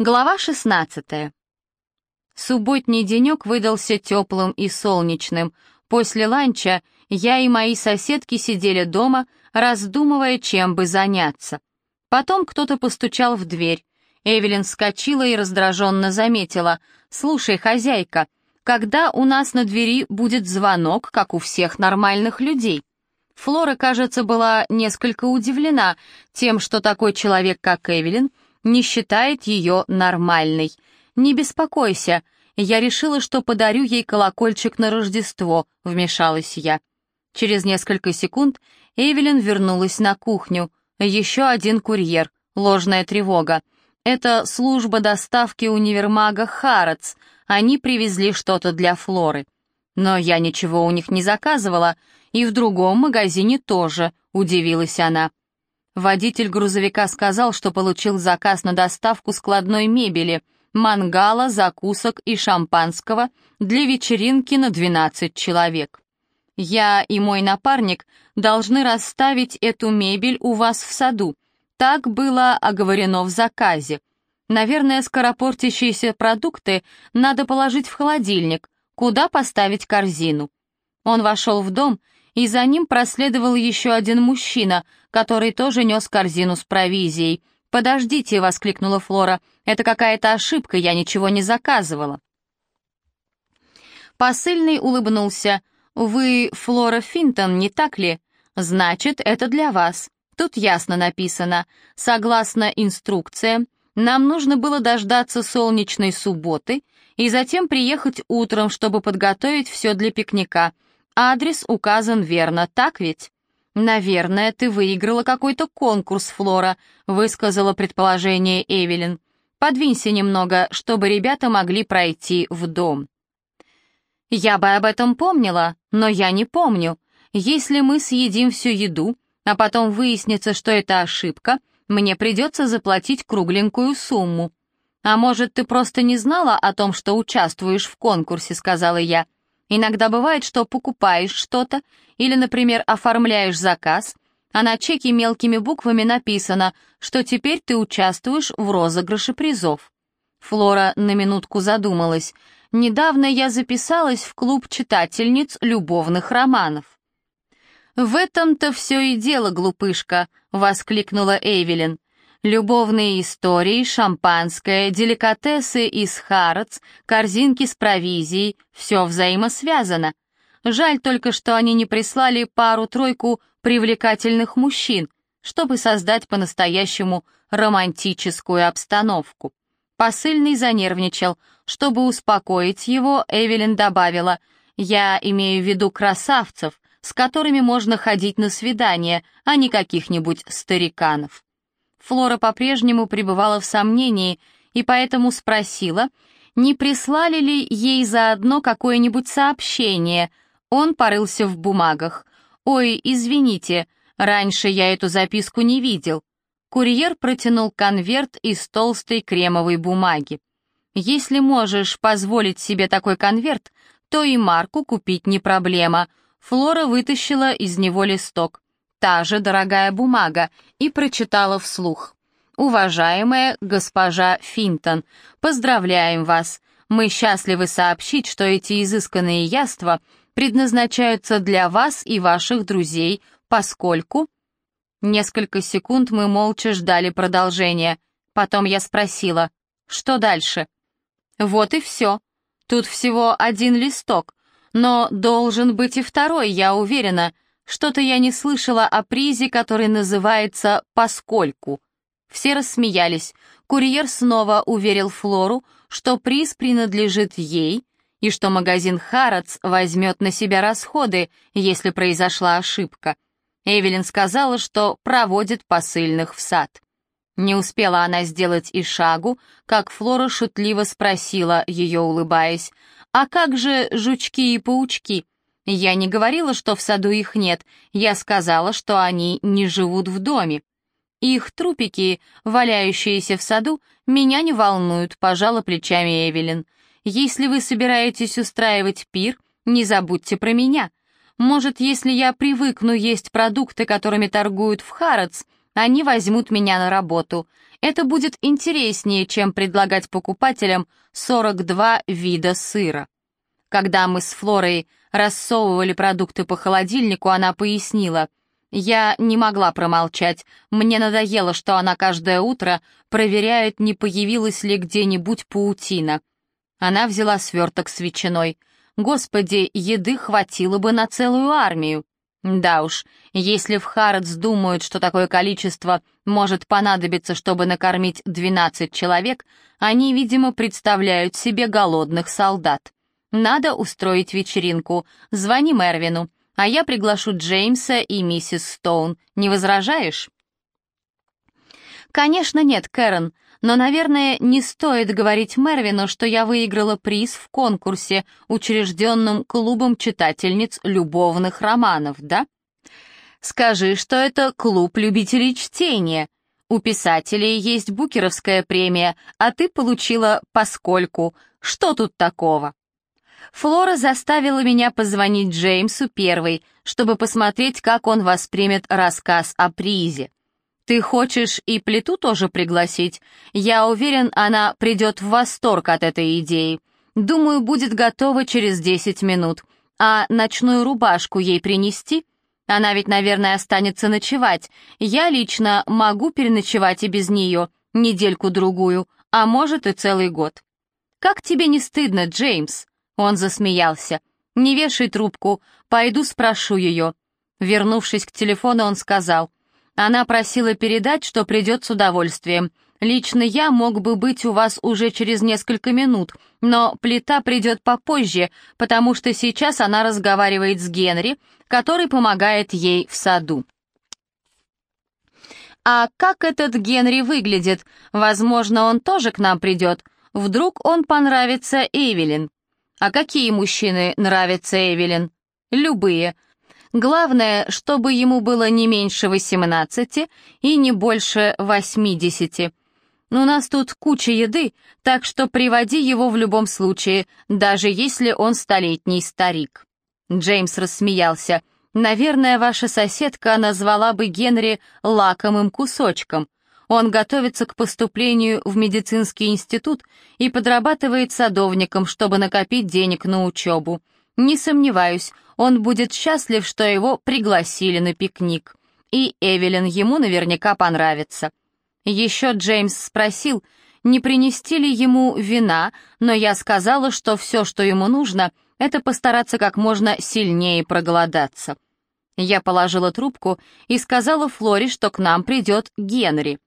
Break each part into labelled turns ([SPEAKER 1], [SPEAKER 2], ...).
[SPEAKER 1] Глава 16. Субботний денек выдался теплым и солнечным. После ланча я и мои соседки сидели дома, раздумывая, чем бы заняться. Потом кто-то постучал в дверь. Эвелин вскочила и раздраженно заметила. «Слушай, хозяйка, когда у нас на двери будет звонок, как у всех нормальных людей?» Флора, кажется, была несколько удивлена тем, что такой человек, как Эвелин, — не считает ее нормальной. Не беспокойся, я решила, что подарю ей колокольчик на Рождество, вмешалась я. Через несколько секунд Эвелин вернулась на кухню. Еще один курьер, ложная тревога. Это служба доставки универмага Харатс. Они привезли что-то для Флоры. Но я ничего у них не заказывала, и в другом магазине тоже, удивилась она. Водитель грузовика сказал, что получил заказ на доставку складной мебели, мангала, закусок и шампанского для вечеринки на 12 человек. Я и мой напарник должны расставить эту мебель у вас в саду. Так было оговорено в заказе. Наверное, скоропортящиеся продукты надо положить в холодильник, куда поставить корзину. Он вошел в дом и за ним проследовал еще один мужчина, который тоже нес корзину с провизией. «Подождите», — воскликнула Флора, — «это какая-то ошибка, я ничего не заказывала». Посыльный улыбнулся. «Вы Флора Финтон, не так ли? Значит, это для вас. Тут ясно написано. Согласно инструкциям, нам нужно было дождаться солнечной субботы и затем приехать утром, чтобы подготовить все для пикника. Адрес указан верно, так ведь? Наверное, ты выиграла какой-то конкурс, Флора, высказала предположение Эвелин. Подвинься немного, чтобы ребята могли пройти в дом. Я бы об этом помнила, но я не помню. Если мы съедим всю еду, а потом выяснится, что это ошибка, мне придется заплатить кругленькую сумму. А может, ты просто не знала о том, что участвуешь в конкурсе, сказала я. Иногда бывает, что покупаешь что-то или, например, оформляешь заказ, а на чеке мелкими буквами написано, что теперь ты участвуешь в розыгрыше призов. Флора на минутку задумалась. Недавно я записалась в клуб читательниц любовных романов. «В этом-то все и дело, глупышка», — воскликнула Эвелин. Любовные истории, шампанское, деликатесы из Харатс, корзинки с провизией — все взаимосвязано. Жаль только, что они не прислали пару-тройку привлекательных мужчин, чтобы создать по-настоящему романтическую обстановку. Посыльный занервничал. Чтобы успокоить его, Эвелин добавила, «Я имею в виду красавцев, с которыми можно ходить на свидание, а не каких-нибудь стариканов». Флора по-прежнему пребывала в сомнении и поэтому спросила, не прислали ли ей заодно какое-нибудь сообщение. Он порылся в бумагах. «Ой, извините, раньше я эту записку не видел». Курьер протянул конверт из толстой кремовой бумаги. «Если можешь позволить себе такой конверт, то и марку купить не проблема». Флора вытащила из него листок та же дорогая бумага и прочитала вслух. «Уважаемая госпожа Финтон, поздравляем вас. Мы счастливы сообщить, что эти изысканные яства предназначаются для вас и ваших друзей, поскольку...» Несколько секунд мы молча ждали продолжения. Потом я спросила, что дальше? «Вот и все. Тут всего один листок, но должен быть и второй, я уверена», что-то я не слышала о призе, который называется «поскольку». Все рассмеялись. Курьер снова уверил Флору, что приз принадлежит ей и что магазин Харатс возьмет на себя расходы, если произошла ошибка. Эвелин сказала, что проводит посыльных в сад. Не успела она сделать и шагу, как Флора шутливо спросила, ее улыбаясь, «А как же жучки и паучки? Я не говорила, что в саду их нет, я сказала, что они не живут в доме. Их трупики, валяющиеся в саду, меня не волнуют, пожала плечами Эвелин. Если вы собираетесь устраивать пир, не забудьте про меня. Может, если я привыкну есть продукты, которыми торгуют в Харатс, Они возьмут меня на работу. Это будет интереснее, чем предлагать покупателям 42 вида сыра. Когда мы с Флорой рассовывали продукты по холодильнику, она пояснила. Я не могла промолчать. Мне надоело, что она каждое утро проверяет, не появилась ли где-нибудь паутина. Она взяла сверток с ветчиной. Господи, еды хватило бы на целую армию. Да уж, если в Харадс думают, что такое количество может понадобиться, чтобы накормить 12 человек, они, видимо, представляют себе голодных солдат. Надо устроить вечеринку. Звони Мервину, а я приглашу Джеймса и миссис Стоун. Не возражаешь? Конечно нет, Кэрон, но, наверное, не стоит говорить Мервину, что я выиграла приз в конкурсе, учрежденном клубом читательниц любовных романов, да? Скажи, что это клуб любителей чтения. У писателей есть букеровская премия, а ты получила поскольку. Что тут такого? Флора заставила меня позвонить Джеймсу первой, чтобы посмотреть, как он воспримет рассказ о призе. «Ты хочешь и плиту тоже пригласить? Я уверен, она придет в восторг от этой идеи. Думаю, будет готова через 10 минут. А ночную рубашку ей принести? Она ведь, наверное, останется ночевать. Я лично могу переночевать и без нее, недельку-другую, а может и целый год. Как тебе не стыдно, Джеймс?» Он засмеялся. «Не вешай трубку, пойду спрошу ее». Вернувшись к телефону, он сказал, она просила передать, что придет с удовольствием. Лично я мог бы быть у вас уже через несколько минут, но плита придет попозже, потому что сейчас она разговаривает с Генри, который помогает ей в саду. «А как этот Генри выглядит? Возможно, он тоже к нам придет. Вдруг он понравится Эвелин?» «А какие мужчины нравятся Эвелин?» «Любые. Главное, чтобы ему было не меньше 18 и не больше 80. У нас тут куча еды, так что приводи его в любом случае, даже если он столетний старик». Джеймс рассмеялся. «Наверное, ваша соседка назвала бы Генри лакомым кусочком. Он готовится к поступлению в медицинский институт и подрабатывает садовником, чтобы накопить денег на учебу. Не сомневаюсь, он будет счастлив, что его пригласили на пикник. И Эвелин ему наверняка понравится. Еще Джеймс спросил, не принести ли ему вина, но я сказала, что все, что ему нужно, это постараться как можно сильнее проголодаться. Я положила трубку и сказала Флоре, что к нам придет Генри.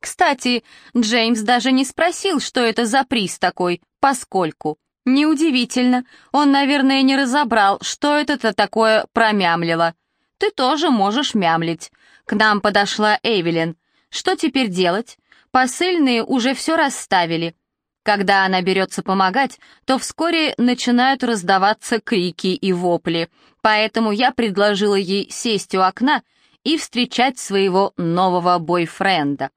[SPEAKER 1] Кстати, Джеймс даже не спросил, что это за приз такой, поскольку. Неудивительно, он, наверное, не разобрал, что это-то такое промямлило. Ты тоже можешь мямлить. К нам подошла Эвелин. Что теперь делать? Посыльные уже все расставили. Когда она берется помогать, то вскоре начинают раздаваться крики и вопли, поэтому я предложила ей сесть у окна и встречать своего нового бойфренда.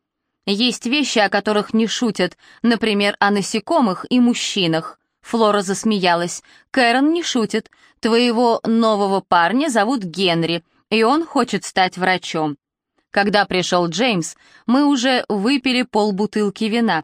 [SPEAKER 1] Есть вещи, о которых не шутят, например, о насекомых и мужчинах. Флора засмеялась. «Кэрон не шутит. Твоего нового парня зовут Генри, и он хочет стать врачом». Когда пришел Джеймс, мы уже выпили полбутылки вина.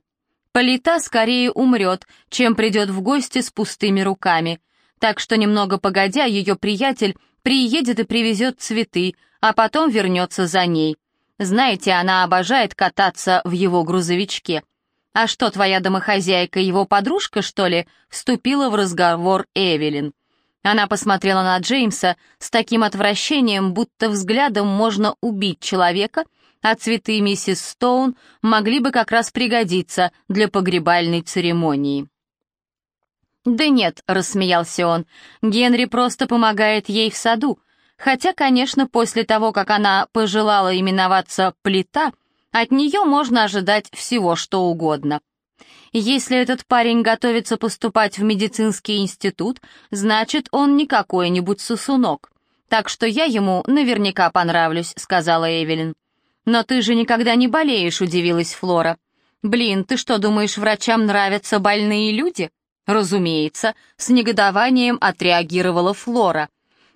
[SPEAKER 1] Полита скорее умрет, чем придет в гости с пустыми руками. Так что немного погодя, ее приятель приедет и привезет цветы, а потом вернется за ней. Знаете, она обожает кататься в его грузовичке. «А что, твоя домохозяйка, его подружка, что ли?» — вступила в разговор Эвелин. Она посмотрела на Джеймса с таким отвращением, будто взглядом можно убить человека, а цветы миссис Стоун могли бы как раз пригодиться для погребальной церемонии. «Да нет», — рассмеялся он, — «Генри просто помогает ей в саду, хотя, конечно, после того, как она пожелала именоваться «плита», от нее можно ожидать всего, что угодно. Если этот парень готовится поступать в медицинский институт, значит, он не какой-нибудь сосунок. Так что я ему наверняка понравлюсь», — сказала Эвелин. «Но ты же никогда не болеешь», — удивилась Флора. «Блин, ты что, думаешь, врачам нравятся больные люди?» «Разумеется», — с негодованием отреагировала Флора.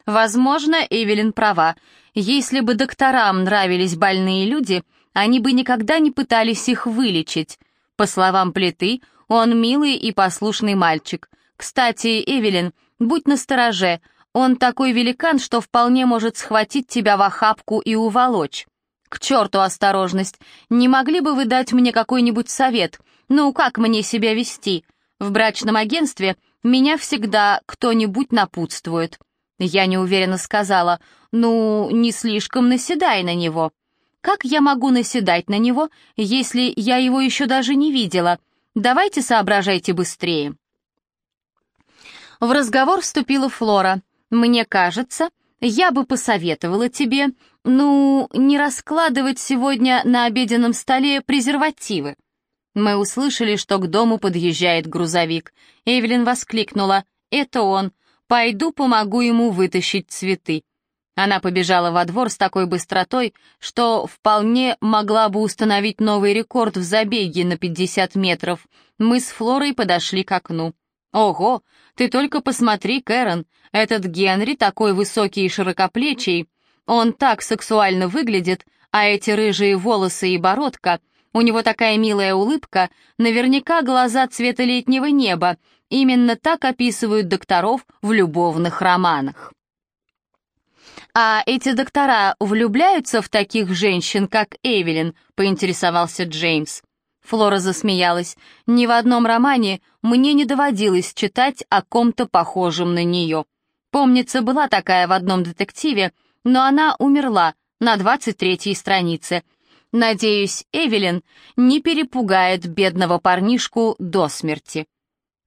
[SPEAKER 1] Возможно, Эвелин права. Если бы докторам нравились больные люди, они бы никогда не пытались их вылечить. По словам Плиты, он милый и послушный мальчик. Кстати, Эвелин, будь настороже, он такой великан, что вполне может схватить тебя в охапку и уволочь. К черту осторожность. Не могли бы вы дать мне какой-нибудь совет? Ну, как мне себя вести? В брачном агентстве меня всегда кто-нибудь напутствует. Я неуверенно сказала, ну, не слишком наседай на него. Как я могу наседать на него, если я его еще даже не видела? Давайте соображайте быстрее. В разговор вступила Флора. «Мне кажется, я бы посоветовала тебе, ну, не раскладывать сегодня на обеденном столе презервативы». Мы услышали, что к дому подъезжает грузовик. Эвелин воскликнула. «Это он. Пойду помогу ему вытащить цветы». Она побежала во двор с такой быстротой, что вполне могла бы установить новый рекорд в забеге на 50 метров. Мы с Флорой подошли к окну. «Ого, ты только посмотри, Кэрон, этот Генри такой высокий и широкоплечий. Он так сексуально выглядит, а эти рыжие волосы и бородка, у него такая милая улыбка, наверняка глаза цвета летнего неба, именно так описывают докторов в любовных романах. «А эти доктора влюбляются в таких женщин, как Эвелин?» — поинтересовался Джеймс. Флора засмеялась. «Ни в одном романе мне не доводилось читать о ком-то похожем на нее. Помнится, была такая в одном детективе, но она умерла на 23-й странице. Надеюсь, Эвелин не перепугает бедного парнишку до смерти».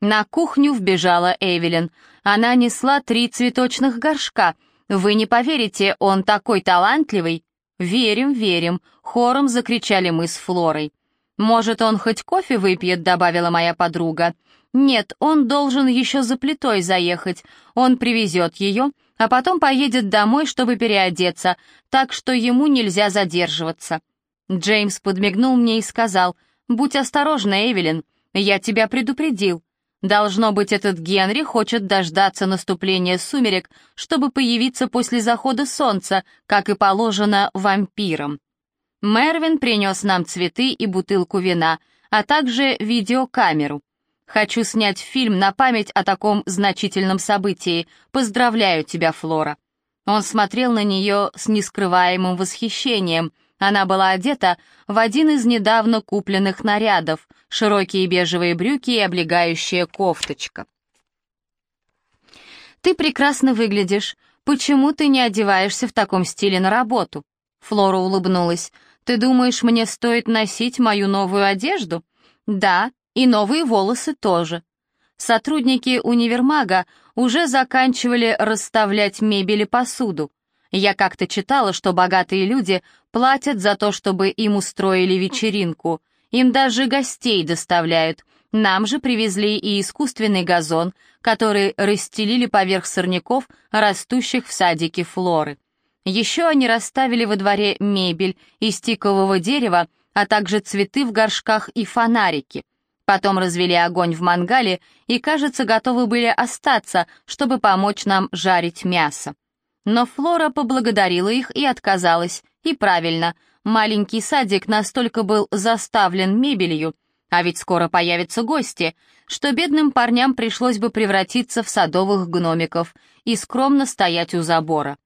[SPEAKER 1] На кухню вбежала Эвелин. Она несла три цветочных горшка — «Вы не поверите, он такой талантливый!» «Верим, верим!» — хором закричали мы с Флорой. «Может, он хоть кофе выпьет?» — добавила моя подруга. «Нет, он должен еще за плитой заехать. Он привезет ее, а потом поедет домой, чтобы переодеться, так что ему нельзя задерживаться». Джеймс подмигнул мне и сказал, «Будь осторожна, Эвелин, я тебя предупредил. Должно быть, этот Генри хочет дождаться наступления сумерек, чтобы появиться после захода солнца, как и положено вампирам. Мервин принес нам цветы и бутылку вина, а также видеокамеру. Хочу снять фильм на память о таком значительном событии. Поздравляю тебя, Флора. Он смотрел на нее с нескрываемым восхищением, она была одета в один из недавно купленных нарядов, широкие бежевые брюки и облегающая кофточка. «Ты прекрасно выглядишь. Почему ты не одеваешься в таком стиле на работу?» Флора улыбнулась. «Ты думаешь, мне стоит носить мою новую одежду?» «Да, и новые волосы тоже». Сотрудники универмага уже заканчивали расставлять мебель и посуду. Я как-то читала, что богатые люди платят за то, чтобы им устроили вечеринку. Им даже гостей доставляют. Нам же привезли и искусственный газон, который расстелили поверх сорняков, растущих в садике флоры. Еще они расставили во дворе мебель из тикового дерева, а также цветы в горшках и фонарики. Потом развели огонь в мангале и, кажется, готовы были остаться, чтобы помочь нам жарить мясо. Но Флора поблагодарила их и отказалась. И правильно, маленький садик настолько был заставлен мебелью, а ведь скоро появятся гости, что бедным парням пришлось бы превратиться в садовых гномиков и скромно стоять у забора.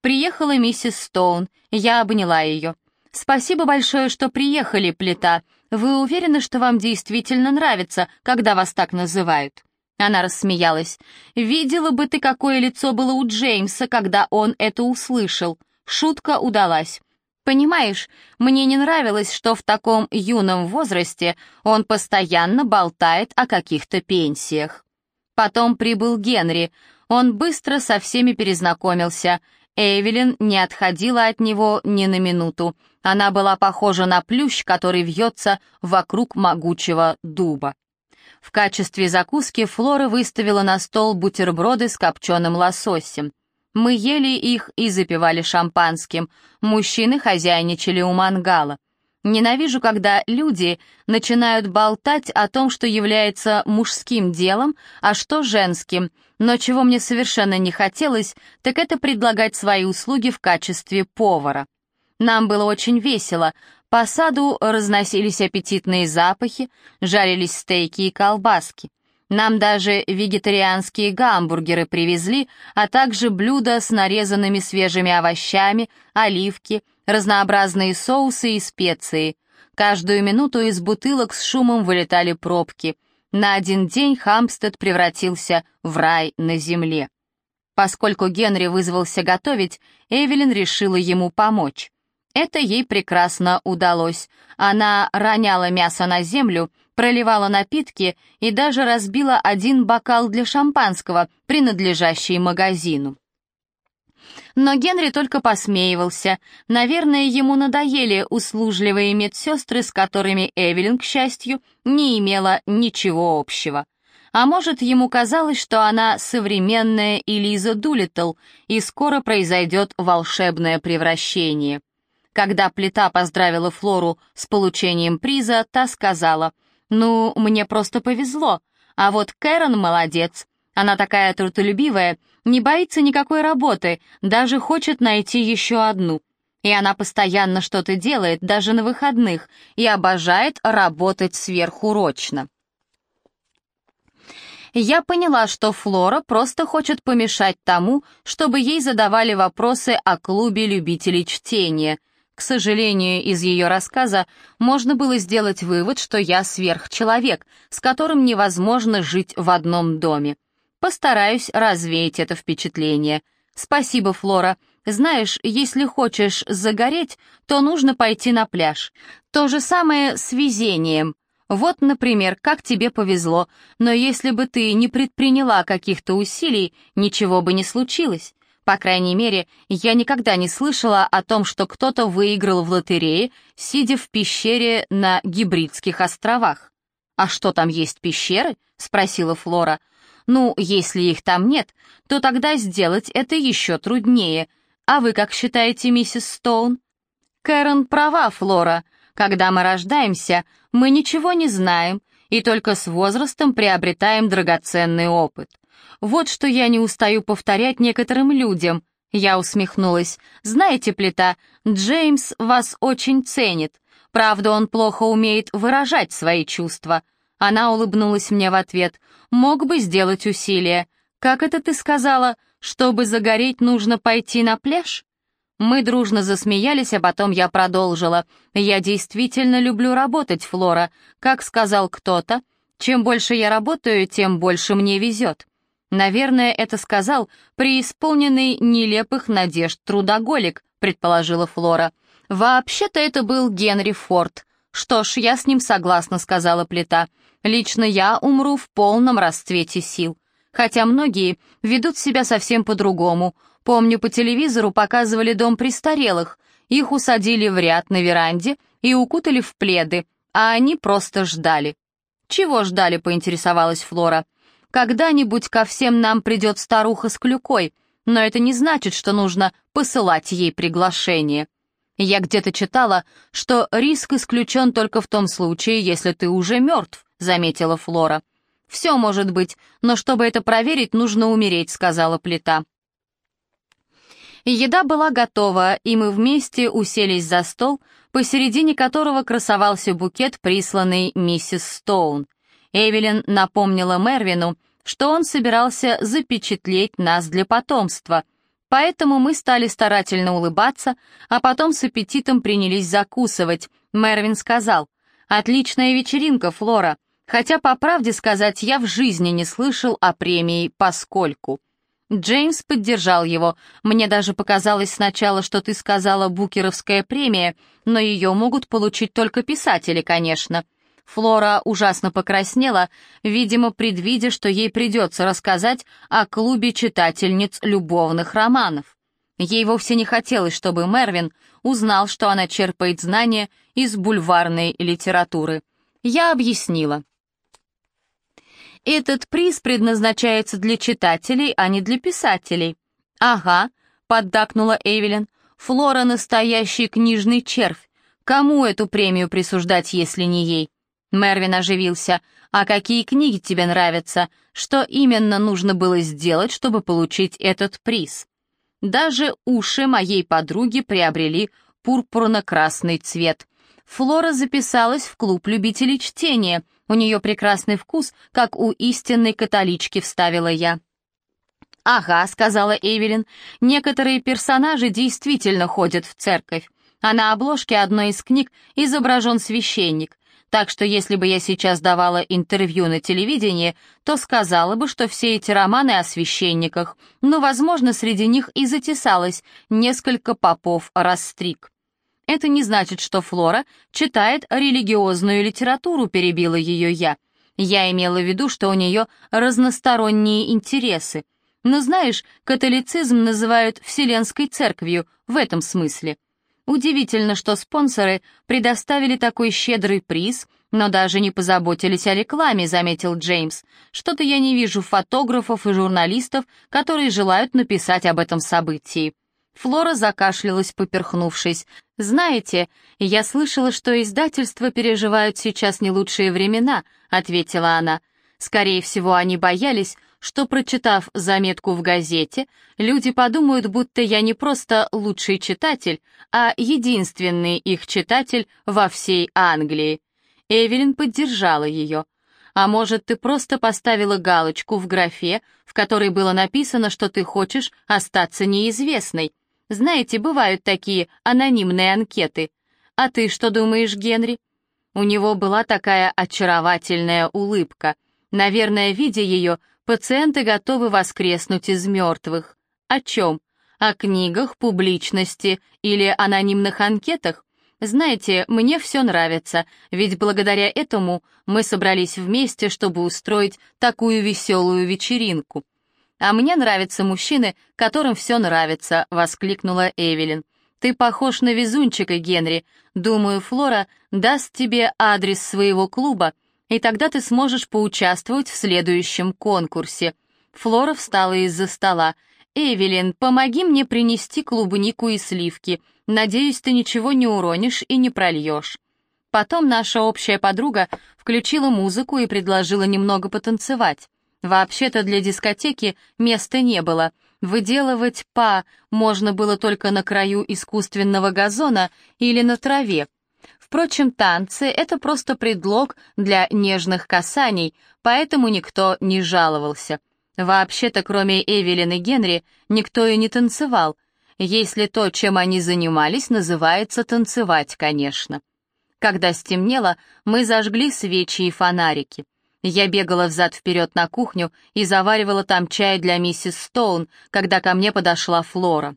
[SPEAKER 1] Приехала миссис Стоун, я обняла ее. «Спасибо большое, что приехали, плита. Вы уверены, что вам действительно нравится, когда вас так называют?» Она рассмеялась. «Видела бы ты, какое лицо было у Джеймса, когда он это услышал. Шутка удалась. Понимаешь, мне не нравилось, что в таком юном возрасте он постоянно болтает о каких-то пенсиях. Потом прибыл Генри. Он быстро со всеми перезнакомился. Эвелин не отходила от него ни на минуту. Она была похожа на плющ, который вьется вокруг могучего дуба. В качестве закуски Флора выставила на стол бутерброды с копченым лососем. Мы ели их и запивали шампанским. Мужчины хозяйничали у мангала. Ненавижу, когда люди начинают болтать о том, что является мужским делом, а что женским, но чего мне совершенно не хотелось, так это предлагать свои услуги в качестве повара. Нам было очень весело, по саду разносились аппетитные запахи, жарились стейки и колбаски. Нам даже вегетарианские гамбургеры привезли, а также блюда с нарезанными свежими овощами, оливки, разнообразные соусы и специи. Каждую минуту из бутылок с шумом вылетали пробки. На один день Хамстед превратился в рай на земле. Поскольку Генри вызвался готовить, Эвелин решила ему помочь. Это ей прекрасно удалось. Она роняла мясо на землю, проливала напитки и даже разбила один бокал для шампанского, принадлежащий магазину. Но Генри только посмеивался. Наверное, ему надоели услужливые медсестры, с которыми Эвелин, к счастью, не имела ничего общего. А может, ему казалось, что она современная Элиза Дулиттл, и скоро произойдет волшебное превращение. Когда плита поздравила Флору с получением приза, та сказала, «Ну, мне просто повезло, а вот Кэрон молодец. Она такая трудолюбивая, не боится никакой работы, даже хочет найти еще одну. И она постоянно что-то делает, даже на выходных, и обожает работать сверхурочно». Я поняла, что Флора просто хочет помешать тому, чтобы ей задавали вопросы о клубе любителей чтения — к сожалению, из ее рассказа можно было сделать вывод, что я сверхчеловек, с которым невозможно жить в одном доме. Постараюсь развеять это впечатление. Спасибо, Флора. Знаешь, если хочешь загореть, то нужно пойти на пляж. То же самое с везением. Вот, например, как тебе повезло, но если бы ты не предприняла каких-то усилий, ничего бы не случилось. По крайней мере, я никогда не слышала о том, что кто-то выиграл в лотерее, сидя в пещере на Гибридских островах. «А что там есть пещеры?» — спросила Флора. «Ну, если их там нет, то тогда сделать это еще труднее. А вы как считаете, миссис Стоун?» «Кэрон права, Флора. Когда мы рождаемся, мы ничего не знаем, и только с возрастом приобретаем драгоценный опыт. Вот что я не устаю повторять некоторым людям. Я усмехнулась. Знаете, Плита, Джеймс вас очень ценит. Правда, он плохо умеет выражать свои чувства. Она улыбнулась мне в ответ. Мог бы сделать усилие. Как это ты сказала? Чтобы загореть, нужно пойти на пляж? Мы дружно засмеялись, а потом я продолжила. «Я действительно люблю работать, Флора. Как сказал кто-то, чем больше я работаю, тем больше мне везет. Наверное, это сказал преисполненный нелепых надежд трудоголик, предположила Флора. Вообще-то это был Генри Форд. Что ж, я с ним согласна, сказала плита. Лично я умру в полном расцвете сил. Хотя многие ведут себя совсем по-другому. Помню, по телевизору показывали дом престарелых. Их усадили в ряд на веранде и укутали в пледы, а они просто ждали. «Чего ждали?» — поинтересовалась Флора. Когда-нибудь ко всем нам придет старуха с клюкой, но это не значит, что нужно посылать ей приглашение. Я где-то читала, что риск исключен только в том случае, если ты уже мертв, заметила Флора. «Все может быть, но чтобы это проверить, нужно умереть», — сказала плита. Еда была готова, и мы вместе уселись за стол, посередине которого красовался букет, присланный миссис Стоун. Эвелин напомнила Мервину, что он собирался запечатлеть нас для потомства, поэтому мы стали старательно улыбаться, а потом с аппетитом принялись закусывать. Мервин сказал, «Отличная вечеринка, Флора, хотя, по правде сказать, я в жизни не слышал о премии «поскольку». Джеймс поддержал его. «Мне даже показалось сначала, что ты сказала «букеровская премия», но ее могут получить только писатели, конечно». Флора ужасно покраснела, видимо, предвидя, что ей придется рассказать о клубе читательниц любовных романов. Ей вовсе не хотелось, чтобы Мервин узнал, что она черпает знания из бульварной литературы. Я объяснила. Этот приз предназначается для читателей, а не для писателей. «Ага», — поддакнула Эвелин, — «Флора — настоящий книжный червь, Кому эту премию присуждать, если не ей? Мервин оживился. «А какие книги тебе нравятся? Что именно нужно было сделать, чтобы получить этот приз?» Даже уши моей подруги приобрели пурпурно-красный цвет. Флора записалась в клуб любителей чтения. У нее прекрасный вкус, как у истинной католички, вставила я. «Ага», — сказала Эвелин, — «некоторые персонажи действительно ходят в церковь, а на обложке одной из книг изображен священник. Так что если бы я сейчас давала интервью на телевидении, то сказала бы, что все эти романы о священниках, но, возможно, среди них и затесалось несколько попов-растриг. Это не значит, что Флора читает религиозную литературу, перебила ее я. Я имела в виду, что у нее разносторонние интересы. Но знаешь, католицизм называют Вселенской Церковью в этом смысле. Удивительно, что спонсоры предоставили такой щедрый приз, но даже не позаботились о рекламе, заметил Джеймс. Что-то я не вижу фотографов и журналистов, которые желают написать об этом событии. Флора закашлялась, поперхнувшись. «Знаете, я слышала, что издательства переживают сейчас не лучшие времена», — ответила она. «Скорее всего, они боялись, что, прочитав заметку в газете, люди подумают, будто я не просто лучший читатель, а единственный их читатель во всей Англии. Эвелин поддержала ее. А может, ты просто поставила галочку в графе, в которой было написано, что ты хочешь остаться неизвестной. Знаете, бывают такие анонимные анкеты. А ты что думаешь, Генри? У него была такая очаровательная улыбка. Наверное, видя ее, Пациенты готовы воскреснуть из мертвых. О чем? О книгах, публичности или анонимных анкетах? Знаете, мне все нравится, ведь благодаря этому мы собрались вместе, чтобы устроить такую веселую вечеринку. «А мне нравятся мужчины, которым все нравится», — воскликнула Эвелин. «Ты похож на везунчика, Генри. Думаю, Флора даст тебе адрес своего клуба, и тогда ты сможешь поучаствовать в следующем конкурсе». Флора встала из-за стола. «Эвелин, помоги мне принести клубнику и сливки. Надеюсь, ты ничего не уронишь и не прольешь». Потом наша общая подруга включила музыку и предложила немного потанцевать. Вообще-то для дискотеки места не было. Выделывать па можно было только на краю искусственного газона или на траве, Впрочем, танцы — это просто предлог для нежных касаний, поэтому никто не жаловался. Вообще-то, кроме Эвелин и Генри, никто и не танцевал, если то, чем они занимались, называется танцевать, конечно. Когда стемнело, мы зажгли свечи и фонарики. Я бегала взад-вперед на кухню и заваривала там чай для миссис Стоун, когда ко мне подошла Флора.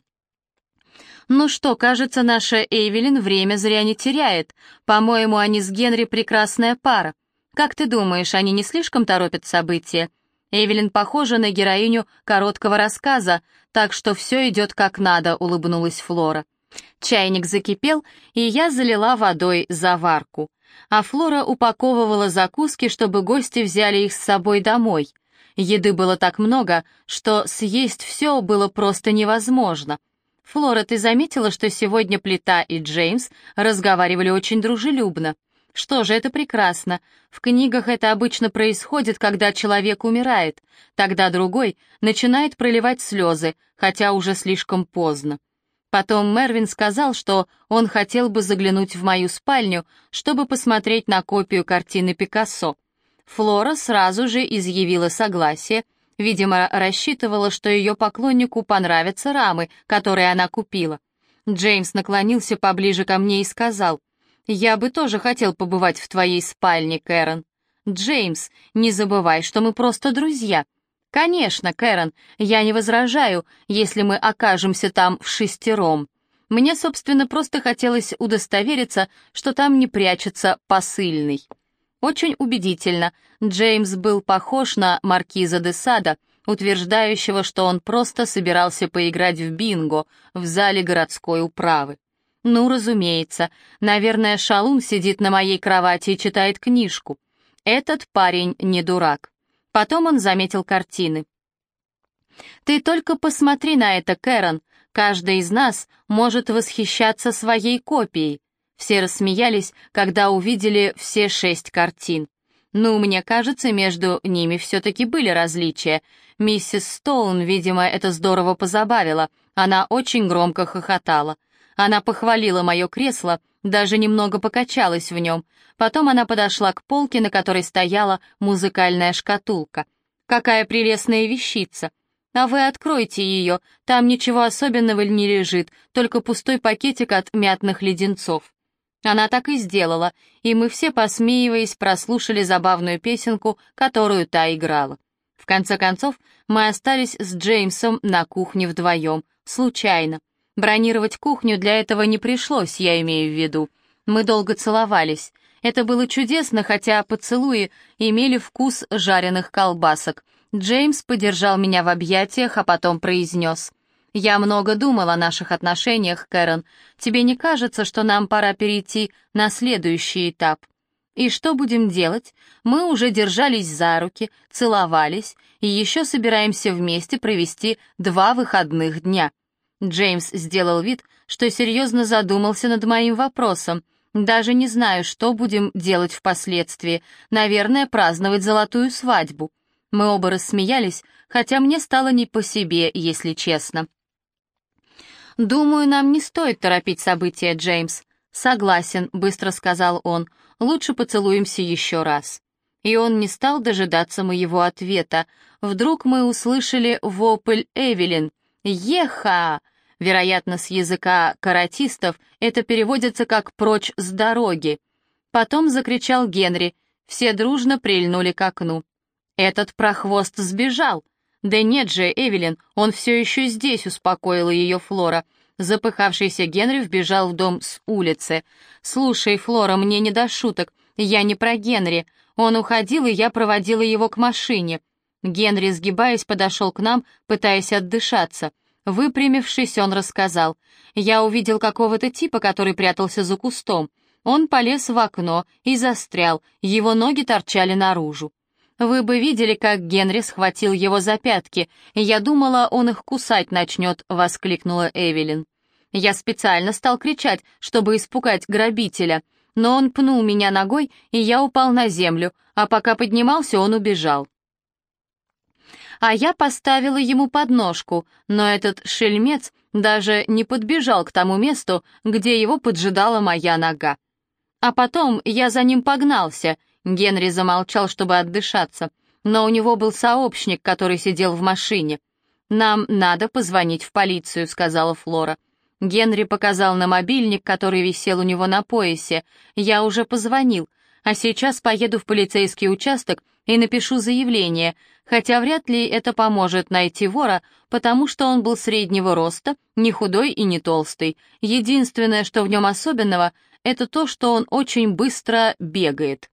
[SPEAKER 1] «Ну что, кажется, наша Эйвелин время зря не теряет. По-моему, они с Генри прекрасная пара. Как ты думаешь, они не слишком торопят события?» Эвелин похожа на героиню короткого рассказа, так что все идет как надо, улыбнулась Флора. Чайник закипел, и я залила водой заварку. А Флора упаковывала закуски, чтобы гости взяли их с собой домой. Еды было так много, что съесть все было просто невозможно. «Флора, ты заметила, что сегодня Плита и Джеймс разговаривали очень дружелюбно?» Что же, это прекрасно. В книгах это обычно происходит, когда человек умирает. Тогда другой начинает проливать слезы, хотя уже слишком поздно. Потом Мервин сказал, что он хотел бы заглянуть в мою спальню, чтобы посмотреть на копию картины Пикассо. Флора сразу же изъявила согласие, Видимо, рассчитывала, что ее поклоннику понравятся рамы, которые она купила. Джеймс наклонился поближе ко мне и сказал, «Я бы тоже хотел побывать в твоей спальне, Кэрон». «Джеймс, не забывай, что мы просто друзья». «Конечно, Кэрон, я не возражаю, если мы окажемся там в шестером. Мне, собственно, просто хотелось удостовериться, что там не прячется посыльный». Очень убедительно. Джеймс был похож на маркиза де Сада, утверждающего, что он просто собирался поиграть в бинго в зале городской управы. Ну, разумеется, наверное, Шалун сидит на моей кровати и читает книжку. Этот парень не дурак. Потом он заметил картины. «Ты только посмотри на это, Кэрон. Каждый из нас может восхищаться своей копией. Все рассмеялись, когда увидели все шесть картин. Ну, мне кажется, между ними все-таки были различия. Миссис Стоун, видимо, это здорово позабавило. Она очень громко хохотала. Она похвалила мое кресло, даже немного покачалась в нем. Потом она подошла к полке, на которой стояла музыкальная шкатулка. «Какая прелестная вещица! А вы откройте ее, там ничего особенного не лежит, только пустой пакетик от мятных леденцов». Она так и сделала, и мы все, посмеиваясь, прослушали забавную песенку, которую та играла. В конце концов, мы остались с Джеймсом на кухне вдвоем, случайно. Бронировать кухню для этого не пришлось, я имею в виду. Мы долго целовались. Это было чудесно, хотя поцелуи имели вкус жареных колбасок. Джеймс подержал меня в объятиях, а потом произнес. «Я много думал о наших отношениях, Кэрон. Тебе не кажется, что нам пора перейти на следующий этап?» «И что будем делать? Мы уже держались за руки, целовались, и еще собираемся вместе провести два выходных дня». Джеймс сделал вид, что серьезно задумался над моим вопросом. «Даже не знаю, что будем делать впоследствии. Наверное, праздновать золотую свадьбу». Мы оба рассмеялись, хотя мне стало не по себе, если честно. «Думаю, нам не стоит торопить события, Джеймс». «Согласен», — быстро сказал он. «Лучше поцелуемся еще раз». И он не стал дожидаться моего ответа. Вдруг мы услышали вопль Эвелин. «Еха!» Вероятно, с языка каратистов это переводится как «прочь с дороги». Потом закричал Генри. Все дружно прильнули к окну. «Этот прохвост сбежал!» «Да нет же, Эвелин, он все еще здесь», — успокоила ее Флора. Запыхавшийся Генри вбежал в дом с улицы. «Слушай, Флора, мне не до шуток. Я не про Генри. Он уходил, и я проводила его к машине». Генри, сгибаясь, подошел к нам, пытаясь отдышаться. Выпрямившись, он рассказал. «Я увидел какого-то типа, который прятался за кустом. Он полез в окно и застрял, его ноги торчали наружу. Вы бы видели, как Генри схватил его за пятки. Я думала, он их кусать начнет», — воскликнула Эвелин. Я специально стал кричать, чтобы испугать грабителя, но он пнул меня ногой, и я упал на землю, а пока поднимался, он убежал. А я поставила ему подножку, но этот шельмец даже не подбежал к тому месту, где его поджидала моя нога. А потом я за ним погнался, Генри замолчал, чтобы отдышаться, но у него был сообщник, который сидел в машине. «Нам надо позвонить в полицию», — сказала Флора. Генри показал на мобильник, который висел у него на поясе. «Я уже позвонил, а сейчас поеду в полицейский участок и напишу заявление, хотя вряд ли это поможет найти вора, потому что он был среднего роста, не худой и не толстый. Единственное, что в нем особенного, это то, что он очень быстро бегает».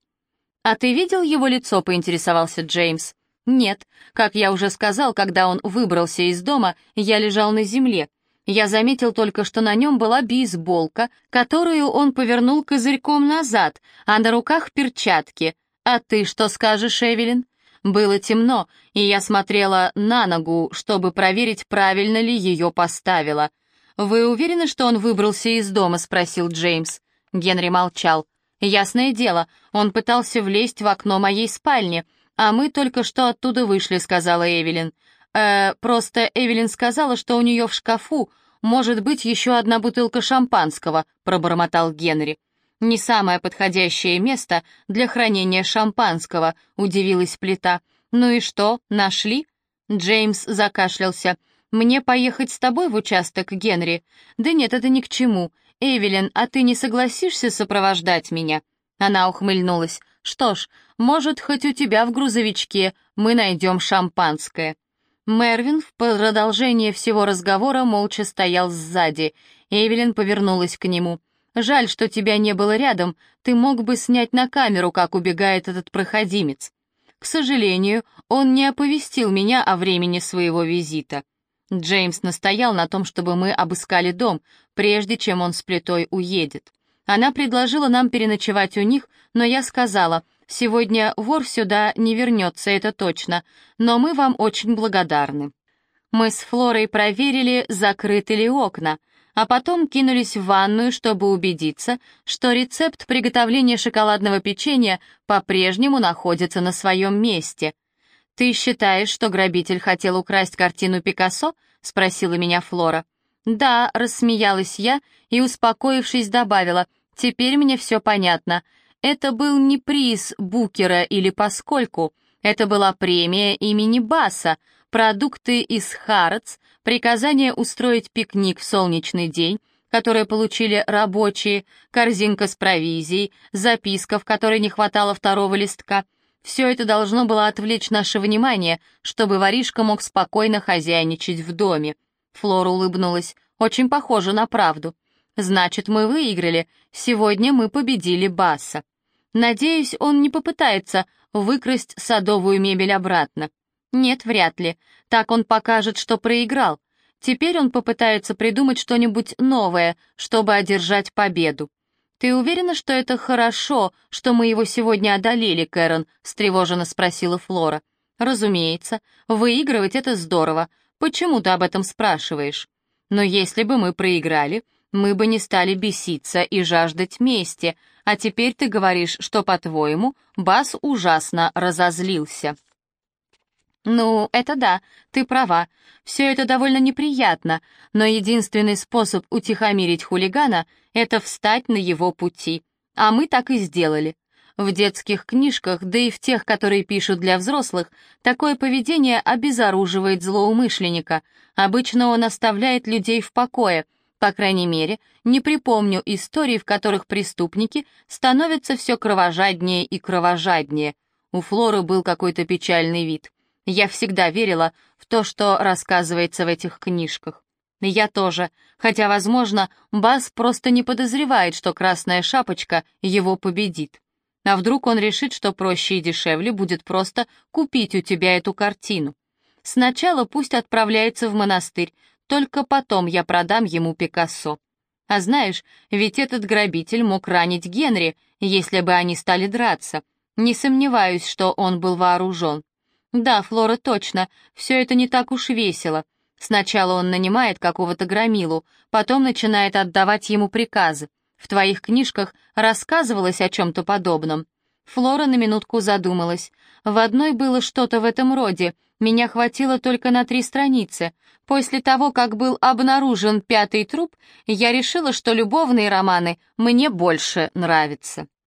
[SPEAKER 1] «А ты видел его лицо?» — поинтересовался Джеймс. «Нет. Как я уже сказал, когда он выбрался из дома, я лежал на земле. Я заметил только, что на нем была бейсболка, которую он повернул козырьком назад, а на руках перчатки. А ты что скажешь, Эвелин?» Было темно, и я смотрела на ногу, чтобы проверить, правильно ли ее поставила. «Вы уверены, что он выбрался из дома?» — спросил Джеймс. Генри молчал. «Ясное дело, он пытался влезть в окно моей спальни, а мы только что оттуда вышли», — сказала Эвелин. «Э, просто Эвелин сказала, что у нее в шкафу может быть еще одна бутылка шампанского», — пробормотал Генри. «Не самое подходящее место для хранения шампанского», — удивилась плита. «Ну и что, нашли?» Джеймс закашлялся. «Мне поехать с тобой в участок, Генри?» «Да нет, это ни к чему. «Эвелин, а ты не согласишься сопровождать меня?» Она ухмыльнулась. «Что ж, может, хоть у тебя в грузовичке мы найдем шампанское». Мервин в продолжение всего разговора молча стоял сзади. Эвелин повернулась к нему. «Жаль, что тебя не было рядом, ты мог бы снять на камеру, как убегает этот проходимец». К сожалению, он не оповестил меня о времени своего визита. Джеймс настоял на том, чтобы мы обыскали дом, прежде чем он с плитой уедет. Она предложила нам переночевать у них, но я сказала, сегодня вор сюда не вернется, это точно, но мы вам очень благодарны. Мы с Флорой проверили, закрыты ли окна. а потом кинулись в ванную, чтобы убедиться, что рецепт приготовления шоколадного печенья по-прежнему находится на своем месте. «Ты считаешь, что грабитель хотел украсть картину Пикассо?» — спросила меня Флора. «Да», — рассмеялась я и, успокоившись, добавила, «теперь мне все понятно. Это был не приз Букера или поскольку, это была премия имени Баса, продукты из Харатс, приказание устроить пикник в солнечный день, которое получили рабочие, корзинка с провизией, записка, в которой не хватало второго листка. Все это должно было отвлечь наше внимание, чтобы воришка мог спокойно хозяйничать в доме. Флора улыбнулась. «Очень похоже на правду. Значит, мы выиграли. Сегодня мы победили Баса. Надеюсь, он не попытается выкрасть садовую мебель обратно. Нет, вряд ли. Так он покажет, что проиграл. Теперь он попытается придумать что-нибудь новое, чтобы одержать победу. «Ты уверена, что это хорошо, что мы его сегодня одолели, Кэрон?» — встревоженно спросила Флора. «Разумеется. Выигрывать — это здорово. Почему ты об этом спрашиваешь? Но если бы мы проиграли, мы бы не стали беситься и жаждать мести, а теперь ты говоришь, что, по-твоему, Бас ужасно разозлился». «Ну, это да, ты права. Все это довольно неприятно, но единственный способ утихомирить хулигана — это встать на его пути. А мы так и сделали. В детских книжках, да и в тех, которые пишут для взрослых, такое поведение обезоруживает злоумышленника. Обычно он оставляет людей в покое, по крайней мере, не припомню историй, в которых преступники становятся все кровожаднее и кровожаднее. У Флоры был какой-то печальный вид. Я всегда верила в то, что рассказывается в этих книжках. Я тоже, хотя, возможно, Бас просто не подозревает, что Красная Шапочка его победит. А вдруг он решит, что проще и дешевле будет просто купить у тебя эту картину. Сначала пусть отправляется в монастырь, только потом я продам ему Пикассо. А знаешь, ведь этот грабитель мог ранить Генри, если бы они стали драться. Не сомневаюсь, что он был вооружен. Да, Флора, точно, все это не так уж весело. Сначала он нанимает какого-то громилу, потом начинает отдавать ему приказы. В твоих книжках рассказывалось о чем-то подобном. Флора на минутку задумалась. В одной было что-то в этом роде, меня хватило только на три страницы. После того, как был обнаружен пятый труп, я решила, что любовные романы мне больше нравятся.